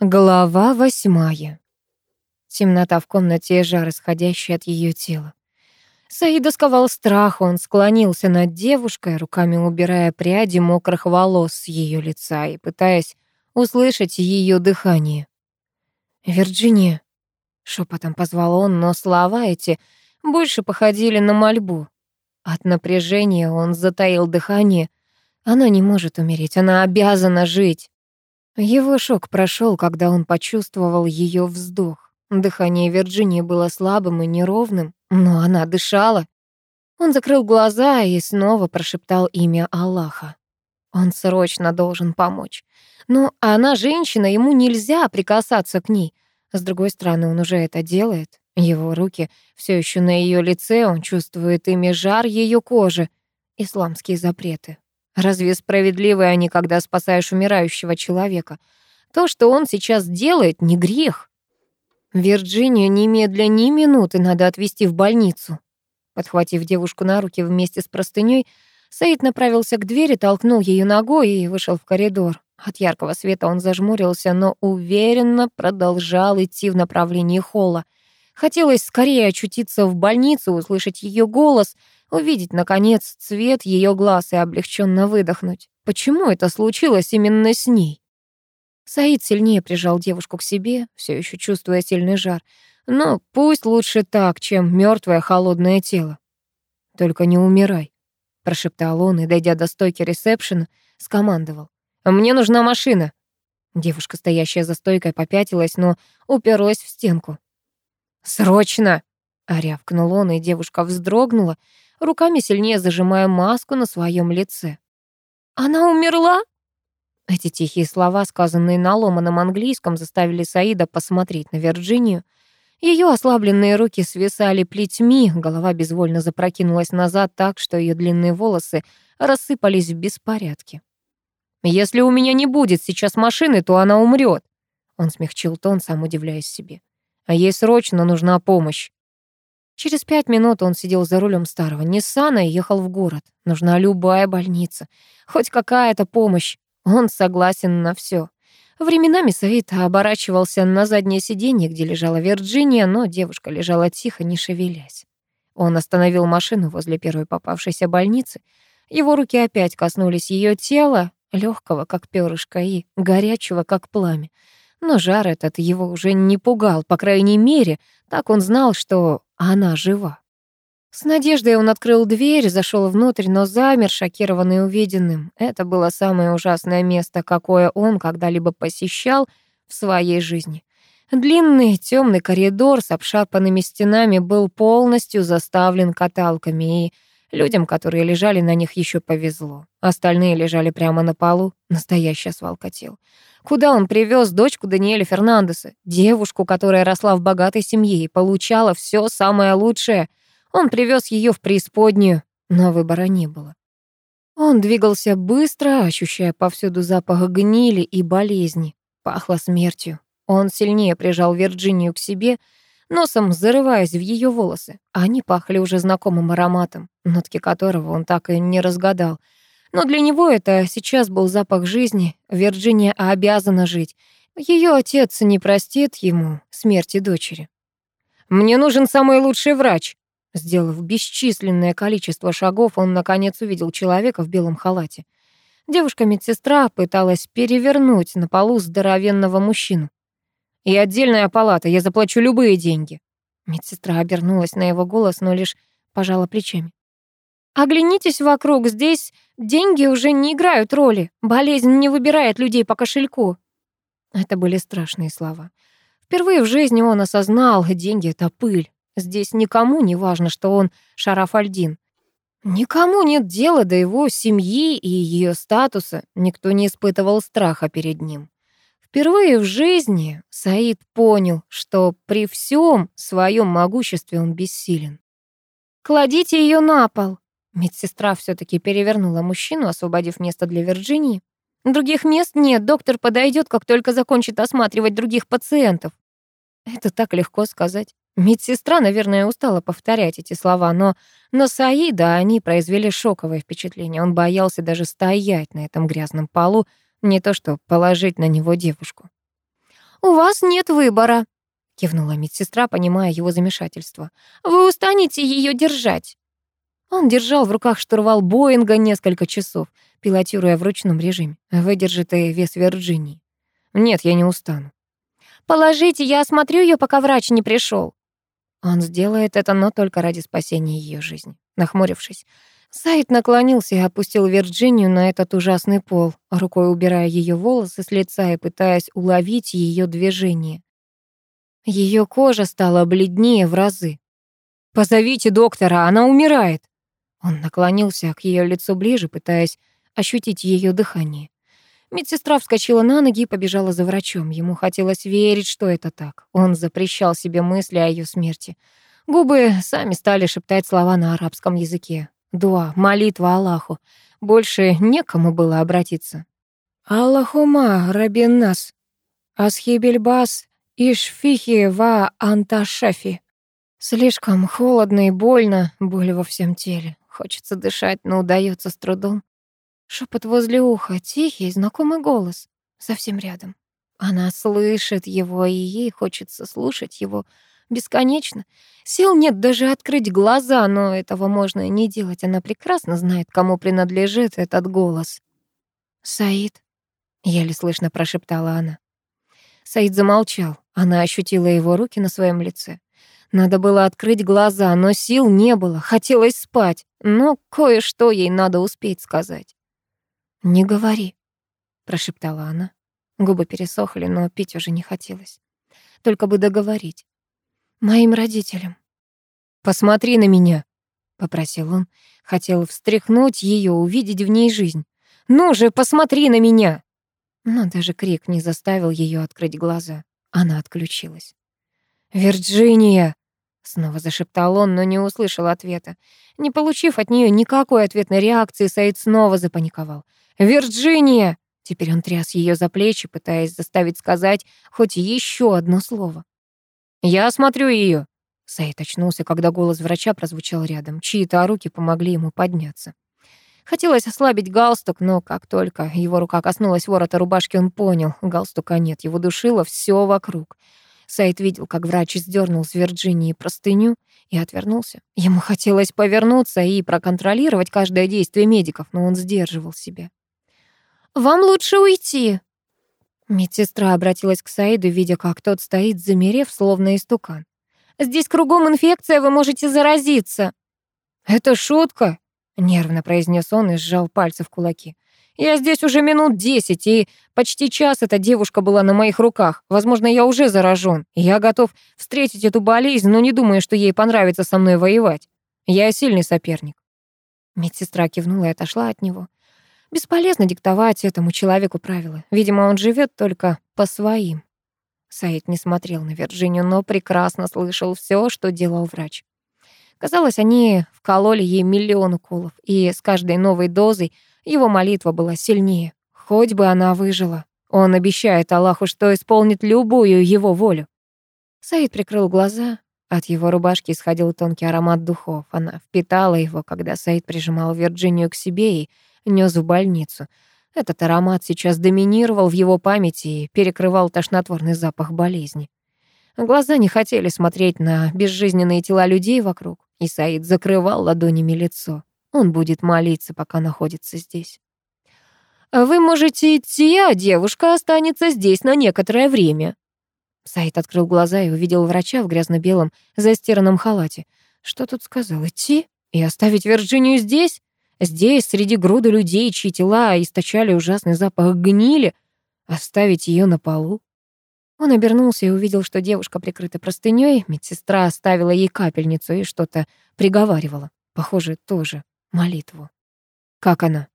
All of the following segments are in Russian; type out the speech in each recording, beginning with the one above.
Глава восьмая. Темнота в комнате и жар, исходящий от ее тела. Саида сковал страх, он склонился над девушкой, руками убирая пряди мокрых волос с ее лица и пытаясь услышать ее дыхание. «Вирджиния», — шепотом позвал он, но слова эти больше походили на мольбу. От напряжения он затаил дыхание. Она не может умереть, она обязана жить. Его шок прошел, когда он почувствовал ее вздох. Дыхание Вирджинии было слабым и неровным, но она дышала. Он закрыл глаза и снова прошептал имя Аллаха. Он срочно должен помочь. Но она женщина, ему нельзя прикасаться к ней. С другой стороны, он уже это делает. Его руки все еще на ее лице, он чувствует ими жар ее кожи. Исламские запреты. Разве справедливы они, когда спасаешь умирающего человека? То, что он сейчас делает, не грех. Вирджинию немедля ни минуты надо отвезти в больницу. Подхватив девушку на руки вместе с простыней, Саид направился к двери, толкнул ее ногой и вышел в коридор. От яркого света он зажмурился, но уверенно продолжал идти в направлении холла. Хотелось скорее очутиться в больнице, услышать ее голос — увидеть, наконец, цвет ее глаз и облегченно выдохнуть. Почему это случилось именно с ней? Саид сильнее прижал девушку к себе, все еще чувствуя сильный жар. Но пусть лучше так, чем мертвое холодное тело. «Только не умирай», — прошептал он и, дойдя до стойки ресепшена, скомандовал. «Мне нужна машина». Девушка, стоящая за стойкой, попятилась, но уперлась в стенку. «Срочно!» — рявкнул он, и девушка вздрогнула, руками сильнее зажимая маску на своем лице. «Она умерла?» Эти тихие слова, сказанные на ломаном английском, заставили Саида посмотреть на Вирджинию. Ее ослабленные руки свисали плетьми, голова безвольно запрокинулась назад так, что ее длинные волосы рассыпались в беспорядке. «Если у меня не будет сейчас машины, то она умрет. Он смягчил тон, сам удивляясь себе. «А ей срочно нужна помощь». Через пять минут он сидел за рулем старого Ниссана и ехал в город. Нужна любая больница, хоть какая-то помощь. Он согласен на все. Временами Саид оборачивался на заднее сиденье, где лежала Вирджиния, но девушка лежала тихо, не шевелясь. Он остановил машину возле первой попавшейся больницы. Его руки опять коснулись ее тела, легкого, как перышко, и горячего, как пламя. Но жар этот его уже не пугал, по крайней мере, так он знал, что она жива. С надеждой он открыл дверь, зашел внутрь, но замер, шокированный увиденным. Это было самое ужасное место, какое он когда-либо посещал в своей жизни. Длинный темный коридор с обшарпанными стенами был полностью заставлен каталками, и людям, которые лежали на них, еще повезло. Остальные лежали прямо на полу, настоящая свалка тел. Куда он привез дочку Даниэля Фернандеса, девушку, которая росла в богатой семье и получала все самое лучшее? Он привез ее в преисподнюю, но выбора не было. Он двигался быстро, ощущая повсюду запах гнили и болезни. Пахло смертью. Он сильнее прижал Вирджинию к себе, носом зарываясь в ее волосы. Они пахли уже знакомым ароматом, нотки которого он так и не разгадал — но для него это сейчас был запах жизни. Вирджиния обязана жить. Ее отец не простит ему смерти дочери. «Мне нужен самый лучший врач». Сделав бесчисленное количество шагов, он, наконец, увидел человека в белом халате. Девушка-медсестра пыталась перевернуть на полу здоровенного мужчину. «И отдельная палата, я заплачу любые деньги». Медсестра обернулась на его голос, но лишь пожала плечами. Оглянитесь вокруг, здесь деньги уже не играют роли. Болезнь не выбирает людей по кошельку. Это были страшные слова. Впервые в жизни он осознал, деньги — это пыль. Здесь никому не важно, что он Шараф Альдин. Никому нет дела до его семьи и ее статуса. Никто не испытывал страха перед ним. Впервые в жизни Саид понял, что при всем своем могуществе он бессилен. «Кладите ее на пол», Медсестра все таки перевернула мужчину, освободив место для Вирджинии. Других мест нет, доктор подойдет, как только закончит осматривать других пациентов. Это так легко сказать. Медсестра, наверное, устала повторять эти слова, но на Саида они произвели шоковое впечатление. Он боялся даже стоять на этом грязном полу, не то что положить на него девушку. «У вас нет выбора», — кивнула медсестра, понимая его замешательство. «Вы устанете ее держать». Он держал в руках штурвал Боинга несколько часов, пилотируя в ручном режиме. Выдержит и вес Вирджинии. «Нет, я не устану». «Положите, я осмотрю ее, пока врач не пришел. Он сделает это, но только ради спасения ее жизни. Нахмурившись, Сайт наклонился и опустил Вирджинию на этот ужасный пол, рукой убирая ее волосы с лица и пытаясь уловить ее движение. Ее кожа стала бледнее в разы. «Позовите доктора, она умирает!» Он наклонился к ее лицу ближе, пытаясь ощутить ее дыхание. Медсестра вскочила на ноги и побежала за врачом. Ему хотелось верить, что это так. Он запрещал себе мысли о ее смерти. Губы сами стали шептать слова на арабском языке. Дуа, молитва Аллаху. Больше некому было обратиться. «Аллахума рабиннас, асхибельбас ишфихи ва анташафи». Слишком холодно и больно, боль во всем теле. Хочется дышать, но удается с трудом. Шепот возле уха, тихий, знакомый голос, совсем рядом. Она слышит его, и ей хочется слушать его бесконечно. Сил нет даже открыть глаза, но этого можно и не делать. Она прекрасно знает, кому принадлежит этот голос. «Саид», — еле слышно прошептала она. Саид замолчал. Она ощутила его руки на своем лице. Надо было открыть глаза, но сил не было. Хотелось спать, но кое-что ей надо успеть сказать. «Не говори», — прошептала она. Губы пересохли, но пить уже не хотелось. Только бы договорить. «Моим родителям». «Посмотри на меня», — попросил он. Хотел встряхнуть ее, увидеть в ней жизнь. «Ну же, посмотри на меня!» Но даже крик не заставил ее открыть глаза. Она отключилась. «Вирджиния!» Снова зашептал он, но не услышал ответа. Не получив от нее никакой ответной реакции, Саид снова запаниковал. «Вирджиния!» Теперь он тряс ее за плечи, пытаясь заставить сказать хоть еще одно слово. «Я осмотрю ее. Саид очнулся, когда голос врача прозвучал рядом. Чьи-то руки помогли ему подняться. Хотелось ослабить галстук, но как только его рука коснулась ворота рубашки, он понял, галстука нет, его душило все вокруг. Сайт видел, как врач сдернул с Вирджинии простыню и отвернулся. Ему хотелось повернуться и проконтролировать каждое действие медиков, но он сдерживал себя. «Вам лучше уйти!» Медсестра обратилась к Саиду, видя, как тот стоит, замерев, словно истукан. «Здесь кругом инфекция, вы можете заразиться!» «Это шутка!» — нервно произнес он и сжал пальцы в кулаки. «Я здесь уже минут десять, и почти час эта девушка была на моих руках. Возможно, я уже заражен. Я готов встретить эту болезнь, но не думаю, что ей понравится со мной воевать. Я сильный соперник». Медсестра кивнула и отошла от него. Бесполезно диктовать этому человеку правила. Видимо, он живет только по своим. Саид не смотрел на Вирджинию, но прекрасно слышал все, что делал врач. Казалось, они вкололи ей миллион уколов, и с каждой новой дозой его молитва была сильнее. Хоть бы она выжила. Он обещает Аллаху, что исполнит любую его волю. Саид прикрыл глаза. От его рубашки исходил тонкий аромат духов. Она впитала его, когда Саид прижимал Вирджинию к себе и нес в больницу. Этот аромат сейчас доминировал в его памяти и перекрывал тошнотворный запах болезни. Глаза не хотели смотреть на безжизненные тела людей вокруг, и Саид закрывал ладонями лицо. Он будет молиться, пока находится здесь. «Вы можете идти, а девушка останется здесь на некоторое время». Саид открыл глаза и увидел врача в грязно-белом застиранном халате. «Что тут сказал? Идти? И оставить Вирджинию здесь? Здесь, среди груды людей, чьи тела источали ужасный запах гнили, оставить ее на полу. Он обернулся и увидел, что девушка прикрыта простынёй, медсестра оставила ей капельницу и что-то приговаривала. Похоже, тоже молитву. Как она?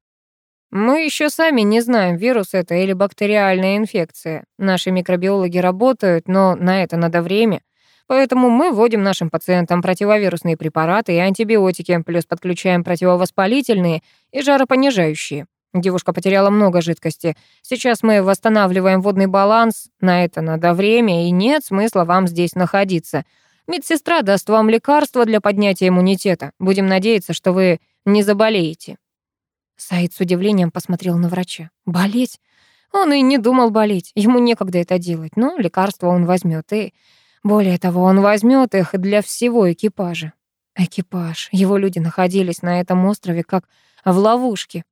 Мы еще сами не знаем, вирус это или бактериальная инфекция. Наши микробиологи работают, но на это надо время. Поэтому мы вводим нашим пациентам противовирусные препараты и антибиотики, плюс подключаем противовоспалительные и жаропонижающие. Девушка потеряла много жидкости. Сейчас мы восстанавливаем водный баланс. На это надо время, и нет смысла вам здесь находиться. Медсестра даст вам лекарства для поднятия иммунитета. Будем надеяться, что вы не заболеете». Саид с удивлением посмотрел на врача. «Болеть? Он и не думал болеть, ему некогда это делать, но лекарства он возьмет и... Более того, он возьмет их для всего экипажа. Экипаж. Его люди находились на этом острове как в ловушке.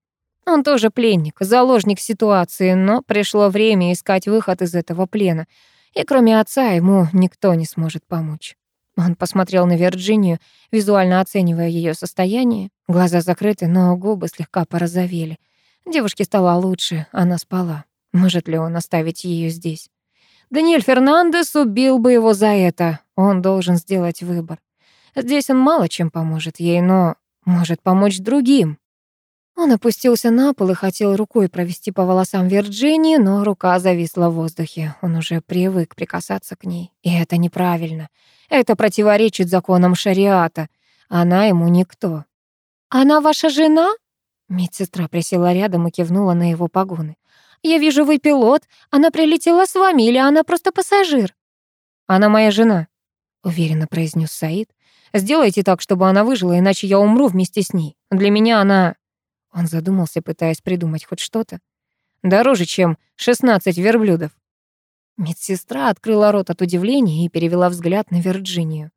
Он тоже пленник, заложник ситуации, но пришло время искать выход из этого плена. И кроме отца ему никто не сможет помочь. Он посмотрел на Вирджинию, визуально оценивая ее состояние. Глаза закрыты, но губы слегка порозовели. Девушке стало лучше, она спала. Может ли он оставить ее здесь? Даниэль Фернандес убил бы его за это. Он должен сделать выбор. Здесь он мало чем поможет ей, но может помочь другим. Он опустился на пол и хотел рукой провести по волосам Вирджинии, но рука зависла в воздухе. Он уже привык прикасаться к ней. И это неправильно. Это противоречит законам шариата. Она ему никто. «Она ваша жена?» Медсестра присела рядом и кивнула на его погоны. «Я вижу, вы пилот. Она прилетела с вами или она просто пассажир?» «Она моя жена», — уверенно произнес Саид. «Сделайте так, чтобы она выжила, иначе я умру вместе с ней. Для меня она он задумался, пытаясь придумать хоть что-то. Дороже, чем 16 верблюдов. Медсестра открыла рот от удивления и перевела взгляд на Вирджинию.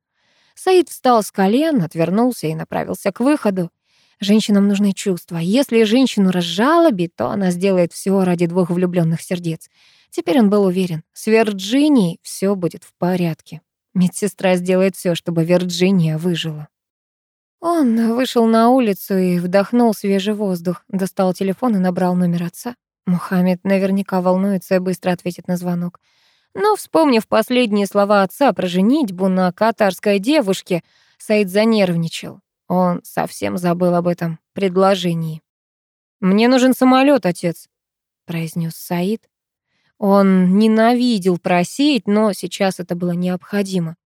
Саид встал с колен, отвернулся и направился к выходу. Женщинам нужны чувства. Если женщину разжалобит, то она сделает все ради двух влюбленных сердец. Теперь он был уверен, с Вирджинией все будет в порядке. Медсестра сделает все, чтобы Вирджиния выжила. Он вышел на улицу и вдохнул свежий воздух, достал телефон и набрал номер отца. Мухаммед наверняка волнуется и быстро ответит на звонок. Но, вспомнив последние слова отца про женитьбу на катарской девушке, Саид занервничал. Он совсем забыл об этом предложении. «Мне нужен самолет, отец», — произнес Саид. Он ненавидел просить, но сейчас это было необходимо.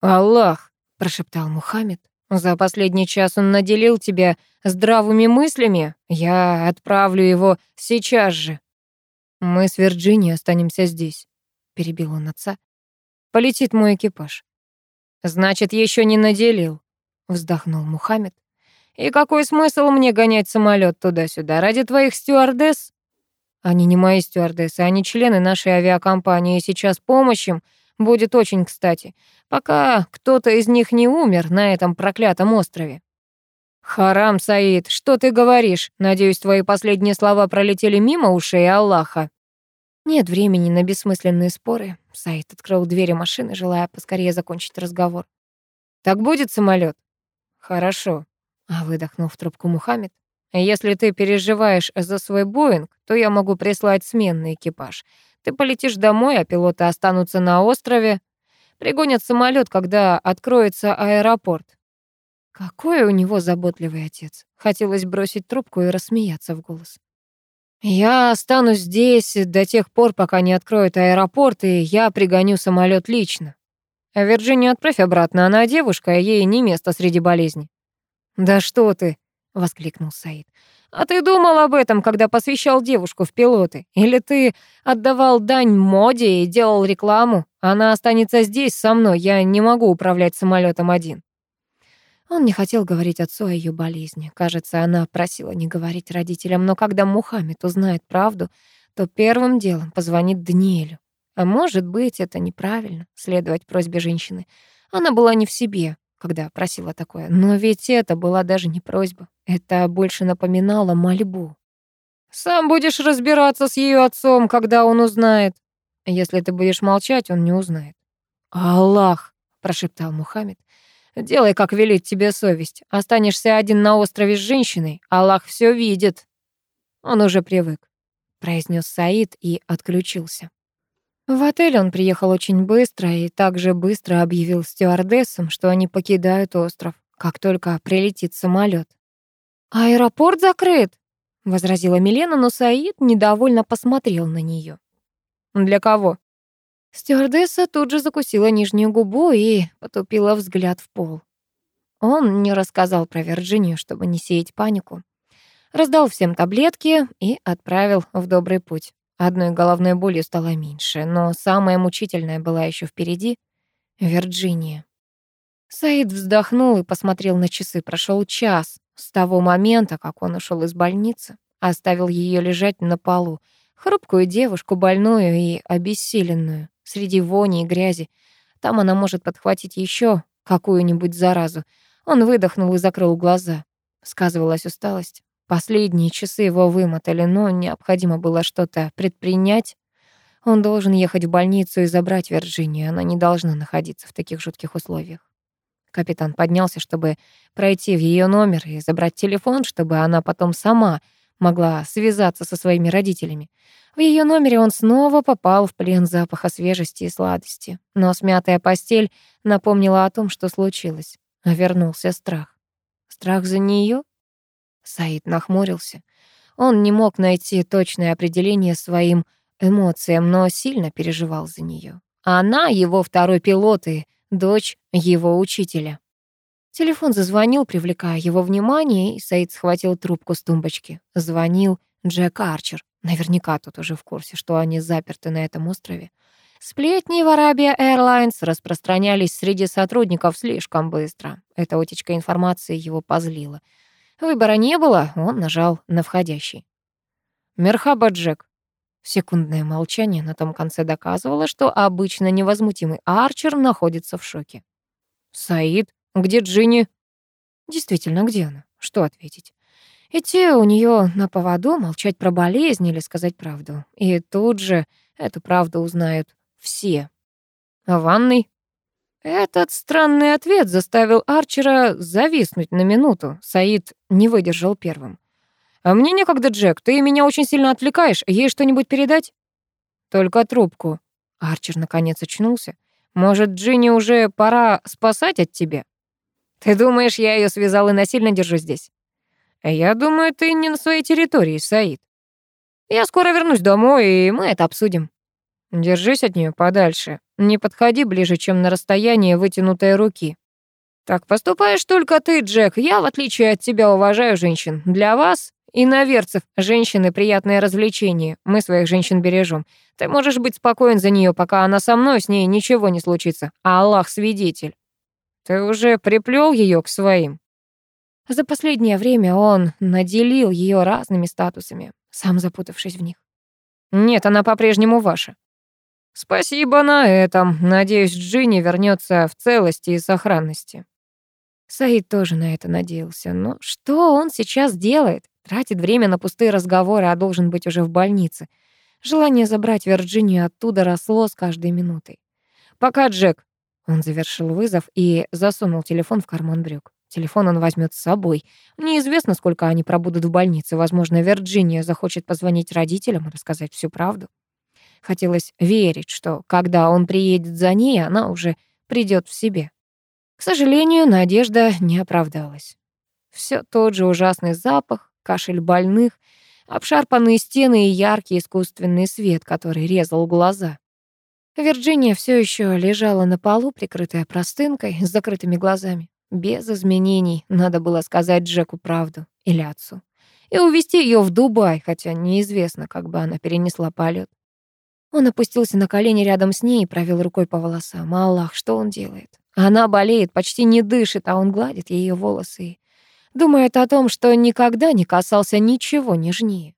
«Аллах», — прошептал Мухаммед. За последний час он наделил тебя здравыми мыслями. Я отправлю его сейчас же. Мы с Вирджинией останемся здесь, перебил он отца. Полетит мой экипаж. Значит, еще не наделил, вздохнул Мухаммед. И какой смысл мне гонять самолет туда-сюда ради твоих стюардесс? Они не мои стюардессы, они члены нашей авиакомпании, и сейчас помощь им будет очень кстати пока кто-то из них не умер на этом проклятом острове. «Харам, Саид, что ты говоришь? Надеюсь, твои последние слова пролетели мимо ушей Аллаха?» Нет времени на бессмысленные споры. Саид открыл двери машины, желая поскорее закончить разговор. «Так будет самолет? «Хорошо», — а выдохнул в трубку Мухаммед. «Если ты переживаешь за свой Боинг, то я могу прислать сменный экипаж. Ты полетишь домой, а пилоты останутся на острове. Пригонят самолет, когда откроется аэропорт. Какой у него заботливый отец. Хотелось бросить трубку и рассмеяться в голос. Я останусь здесь до тех пор, пока не откроют аэропорт, и я пригоню самолет лично. Вирджинию отправь обратно, она девушка, а ей не место среди болезней. Да что ты, воскликнул Саид. А ты думал об этом, когда посвящал девушку в пилоты? Или ты отдавал дань моде и делал рекламу? Она останется здесь со мной, я не могу управлять самолетом один. Он не хотел говорить отцу о ее болезни. Кажется, она просила не говорить родителям, но когда Мухаммед узнает правду, то первым делом позвонит Даниэлю. А может быть, это неправильно, следовать просьбе женщины. Она была не в себе, когда просила такое. Но ведь это была даже не просьба. Это больше напоминало мольбу. «Сам будешь разбираться с ее отцом, когда он узнает. Если ты будешь молчать, он не узнает». «Аллах!» — прошептал Мухаммед. «Делай, как велит тебе совесть. Останешься один на острове с женщиной. Аллах все видит». Он уже привык, произнес Саид и отключился. В отель он приехал очень быстро и также быстро объявил стюардессам, что они покидают остров, как только прилетит самолет. «Аэропорт закрыт», — возразила Милена, но Саид недовольно посмотрел на нее. «Для кого?» Стюардесса тут же закусила нижнюю губу и потупила взгляд в пол. Он не рассказал про Вирджинию, чтобы не сеять панику. Раздал всем таблетки и отправил в добрый путь. Одной головной болью стало меньше, но самая мучительная была еще впереди — Вирджиния. Саид вздохнул и посмотрел на часы. Прошел час с того момента, как он ушел из больницы, оставил ее лежать на полу, Хрупкую девушку, больную и обессиленную, среди вони и грязи. Там она может подхватить еще какую-нибудь заразу. Он выдохнул и закрыл глаза. Сказывалась усталость. Последние часы его вымотали, но необходимо было что-то предпринять. Он должен ехать в больницу и забрать Вирджинию. Она не должна находиться в таких жутких условиях. Капитан поднялся, чтобы пройти в ее номер и забрать телефон, чтобы она потом сама могла связаться со своими родителями. В ее номере он снова попал в плен запаха свежести и сладости. Но смятая постель напомнила о том, что случилось. Вернулся страх. Страх за нее? Саид нахмурился. Он не мог найти точное определение своим эмоциям, но сильно переживал за нее. Она его второй пилот и дочь его учителя. Телефон зазвонил, привлекая его внимание, и Саид схватил трубку с тумбочки. Звонил Джек Арчер. Наверняка тут уже в курсе, что они заперты на этом острове. Сплетни в Arabia Airlines распространялись среди сотрудников слишком быстро. Эта утечка информации его позлила. Выбора не было, он нажал на входящий. «Мерхаба, Джек». Секундное молчание на том конце доказывало, что обычно невозмутимый Арчер находится в шоке. «Саид, где Джинни?» «Действительно, где она? Что ответить?» Идти у нее на поводу, молчать про болезнь или сказать правду. И тут же эту правду узнают все. А ванной? Этот странный ответ заставил Арчера зависнуть на минуту. Саид не выдержал первым. «А мне некогда, Джек, ты меня очень сильно отвлекаешь. Ей что-нибудь передать?» «Только трубку». Арчер наконец очнулся. «Может, Джинни уже пора спасать от тебя?» «Ты думаешь, я ее связал и насильно держу здесь?» «Я думаю, ты не на своей территории, Саид. Я скоро вернусь домой, и мы это обсудим». Держись от нее подальше. Не подходи ближе, чем на расстояние вытянутой руки. Так поступаешь только ты, Джек. Я, в отличие от тебя, уважаю женщин. Для вас, и наверцев, женщины — приятное развлечение. Мы своих женщин бережем. Ты можешь быть спокоен за нее, пока она со мной, с ней ничего не случится. А Аллах свидетель. Ты уже приплел ее к своим? За последнее время он наделил ее разными статусами, сам запутавшись в них. Нет, она по-прежнему ваша. Спасибо на этом. Надеюсь, Джинни вернется в целости и сохранности. Саид тоже на это надеялся. Но что он сейчас делает? Тратит время на пустые разговоры, а должен быть уже в больнице. Желание забрать Вирджинию оттуда росло с каждой минутой. «Пока, Джек!» Он завершил вызов и засунул телефон в карман брюк. Телефон он возьмет с собой. Неизвестно, сколько они пробудут в больнице. Возможно, Вирджиния захочет позвонить родителям и рассказать всю правду. Хотелось верить, что когда он приедет за ней, она уже придет в себе. К сожалению, надежда не оправдалась. Все тот же ужасный запах, кашель больных, обшарпанные стены и яркий искусственный свет, который резал глаза. Вирджиния все еще лежала на полу, прикрытая простынкой, с закрытыми глазами. Без изменений надо было сказать Джеку правду или отцу. И увезти ее в Дубай, хотя неизвестно, как бы она перенесла полет. Он опустился на колени рядом с ней и провел рукой по волосам. Аллах, что он делает? Она болеет, почти не дышит, а он гладит ее волосы и думает о том, что никогда не касался ничего нежнее.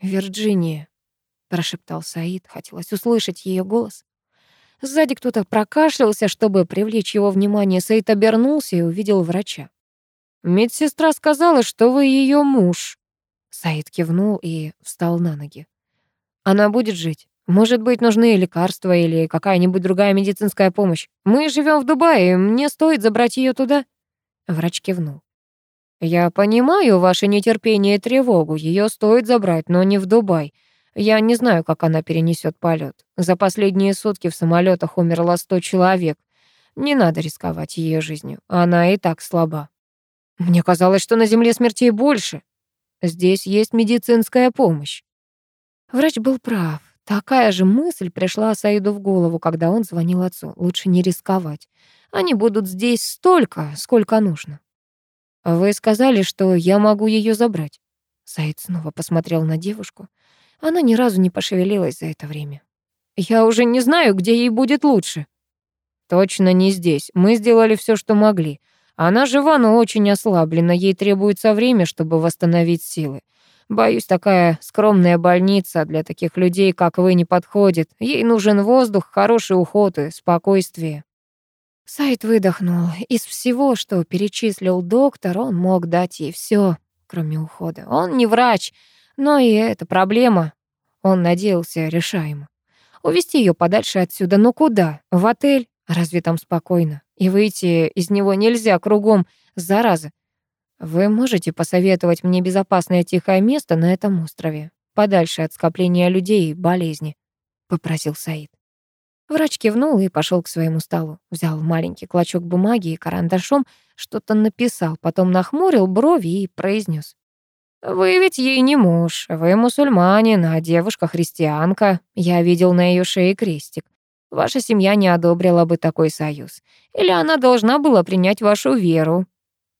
«Вирджиния», — прошептал Саид, хотелось услышать ее голос. Сзади кто-то прокашлялся, чтобы привлечь его внимание. Саид обернулся и увидел врача. «Медсестра сказала, что вы ее муж». Саид кивнул и встал на ноги. «Она будет жить?» Может быть, нужны лекарства или какая-нибудь другая медицинская помощь. Мы живем в Дубае, мне стоит забрать ее туда?» Врач кивнул. «Я понимаю ваше нетерпение и тревогу. Ее стоит забрать, но не в Дубай. Я не знаю, как она перенесет полет. За последние сутки в самолетах умерло сто человек. Не надо рисковать ее жизнью. Она и так слаба. Мне казалось, что на Земле смертей больше. Здесь есть медицинская помощь». Врач был прав. Такая же мысль пришла Саиду в голову, когда он звонил отцу. Лучше не рисковать. Они будут здесь столько, сколько нужно. «Вы сказали, что я могу ее забрать». Саид снова посмотрел на девушку. Она ни разу не пошевелилась за это время. «Я уже не знаю, где ей будет лучше». «Точно не здесь. Мы сделали все, что могли. Она жива, но очень ослаблена. Ей требуется время, чтобы восстановить силы. Боюсь, такая скромная больница для таких людей, как вы, не подходит. Ей нужен воздух, хороший уход и спокойствие». Сайт выдохнул. Из всего, что перечислил доктор, он мог дать ей все, кроме ухода. Он не врач, но и эта проблема, он надеялся, решаема. Увести ее подальше отсюда, но куда? В отель? Разве там спокойно? И выйти из него нельзя, кругом зараза. Вы можете посоветовать мне безопасное тихое место на этом острове, подальше от скопления людей и болезни, попросил Саид. Врач кивнул и пошел к своему столу. Взял маленький клочок бумаги и карандашом что-то написал, потом нахмурил брови и произнес: «Вы ведь ей не муж, вы мусульманин, а девушка христианка. Я видел на ее шее крестик. Ваша семья не одобрила бы такой союз. Или она должна была принять вашу веру.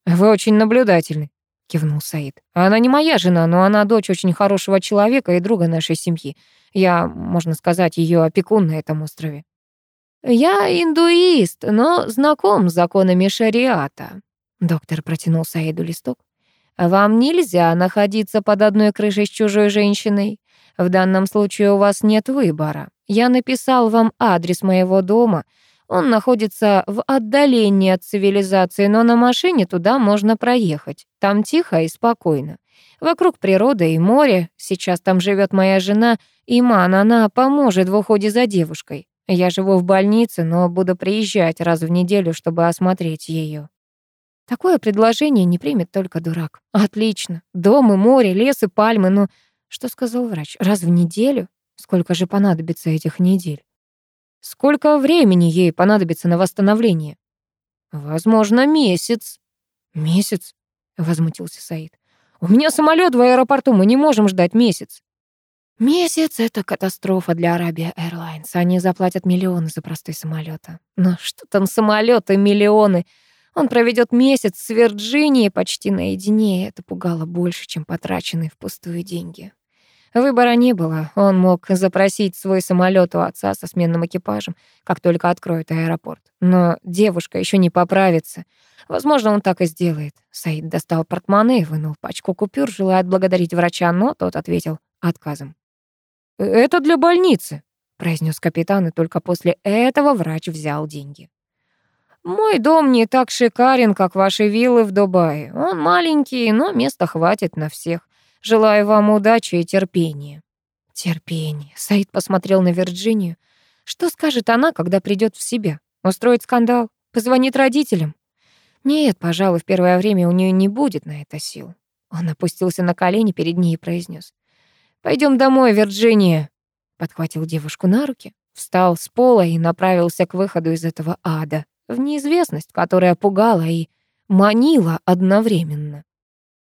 Вы очень наблюдательны, кивнул Саид. Она не моя жена, но она дочь очень хорошего человека и друга нашей семьи. Я, можно сказать, ее опекун на этом острове. Я индуист, но знаком с законами шариата. Доктор протянул Саиду листок. Вам нельзя находиться под одной крышей с чужой женщиной. В данном случае у вас нет выбора. Я написал вам адрес моего дома. Он находится в отдалении от цивилизации, но на машине туда можно проехать. Там тихо и спокойно. Вокруг природа и море. Сейчас там живет моя жена Иман. Она поможет в уходе за девушкой. Я живу в больнице, но буду приезжать раз в неделю, чтобы осмотреть ее. Такое предложение не примет только дурак. Отлично. Дом и море, лес и пальмы, но что сказал врач? Раз в неделю? Сколько же понадобится этих недель? Сколько времени ей понадобится на восстановление? Возможно, месяц. Месяц? Возмутился Саид. У меня самолет в аэропорту, мы не можем ждать месяц. Месяц — это катастрофа для Arabia Airlines. Они заплатят миллионы за простой самолет. Но что там самолеты, миллионы? Он проведет месяц с Вирджинией почти наедине, это пугало больше, чем потраченные впустую деньги. Выбора не было. Он мог запросить свой самолет у отца со сменным экипажем, как только откроет аэропорт. Но девушка еще не поправится. Возможно, он так и сделает. Саид достал портмоне и вынул пачку купюр, желая отблагодарить врача, но тот ответил отказом. «Это для больницы», — произнес капитан, и только после этого врач взял деньги. «Мой дом не так шикарен, как ваши виллы в Дубае. Он маленький, но места хватит на всех. Желаю вам удачи и терпения». Терпение. Саид посмотрел на Вирджинию. Что скажет она, когда придет в себя? Устроит скандал? Позвонит родителям? Нет, пожалуй, в первое время у нее не будет на это сил. Он опустился на колени перед ней и произнес: Пойдем домой, Вирджиния. Подхватил девушку на руки, встал с пола и направился к выходу из этого ада в неизвестность, которая пугала и манила одновременно.